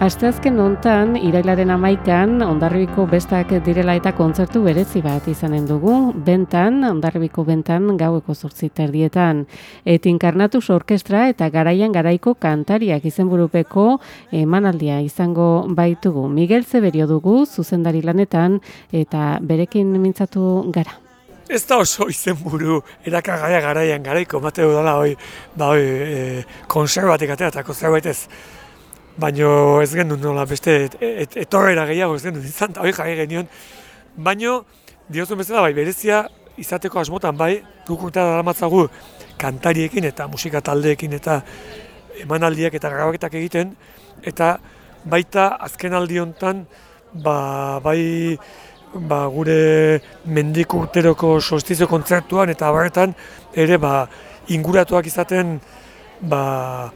Asteazken hontan irailaren amaikan ondarribiko bestak direla eta kontzertu berezi bat izanen dugu, bentan, ondarribiko bentan gaueko zortzi terdietan. Et inkarnatus orkestra eta garaian garaiko kantariak izenburupeko emanaldia izango baitugu. Miguel Zeberio dugu zuzendari lanetan eta berekin mintzatu gara. Ez da oso izenburu erakagaia garaian garaiko, mateu dala hoi, ba hoi, e, konserbatik eta konserbaitez baino ez gendu nola beste et, et, etorrera gehiago ez gendu izan, hori jai genion, baino diozun bezala bai berezia izateko asmotan bai, guk urtea dara kantariekin eta musika taldeekin eta emanaldiak eta grabaketak egiten, eta baita azken aldi hontan ba, bai ba, gure mendik urteroko solstizio kontzertuan eta abarretan ere ba, inguratuak izaten ba,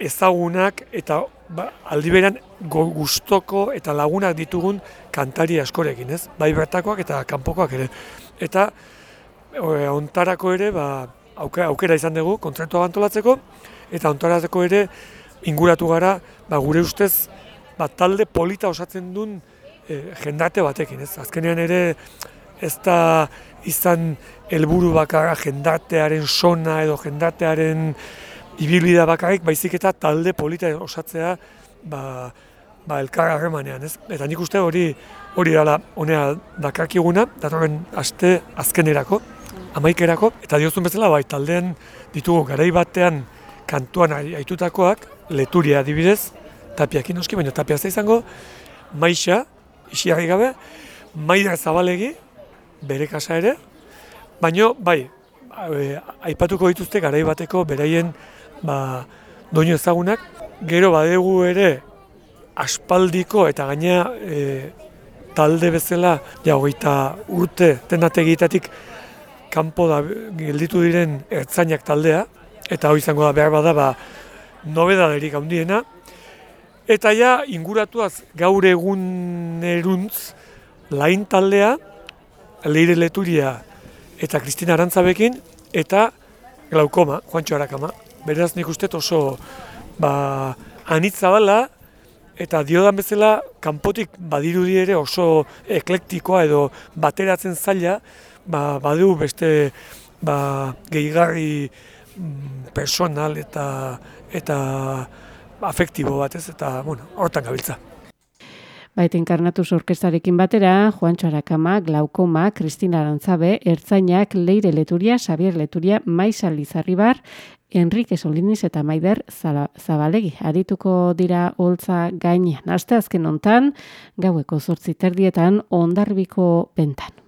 ezagunak eta ba, aldi beran gustoko eta lagunak ditugun kantari askorekin, ez? Bai bertakoak eta kanpokoak ere. Eta e, ontarako ere, ba, aukera, aukera izan dugu, kontzertua antolatzeko, eta ontarako ere inguratu gara, ba, gure ustez, ba, talde polita osatzen duen e, jendarte batekin, ez? Azkenean ere, ez da izan helburu bakarra jendartearen sona edo jendartearen ibilbidea bakarrik, baizik eta talde polita osatzea ba, ba elkar harremanean, ez? Eta nik uste hori hori dela honea dakarkiguna, datorren aste azkenerako, amaikerako, eta diozun bezala bai taldean ditugu garai batean kantuan aitutakoak, leturia adibidez, tapiakin noski, baina tapia izango, maixa, isiarri gabe, maida zabalegi, bere kasa ere, baino bai, aipatuko dituzte garai bateko beraien ba, doinu ezagunak, gero badegu ere aspaldiko eta gaina e, talde bezala ja hogeita urte tenategitatik kanpo da gelditu diren ertzainak taldea. Eta hori izango da behar bada ba, nobedaderik handiena. Eta ja inguratuaz gaur egun eruntz lain taldea Leire Leturia eta Kristina Arantzabekin eta glaukoma, Juancho Arakama beraz nik uste oso ba, anitza bala, eta diodan bezala kanpotik badirudi ere oso eklektikoa edo bateratzen zaila, ba, badu beste ba, gehigarri mm, personal eta eta afektibo batez eta bueno, hortan gabiltza. Baita inkarnatus orkestarekin batera, Juan Txarakama, Glaukoma, Kristina Arantzabe, Ertzainak, Leire Leturia, Xavier Leturia, Maisa Lizarribar, Enrique Soliniz eta Maider Zabalegi. Arituko dira holtza gainean. Aste azken ontan, gaueko zortzi terdietan, ondarbiko bentan.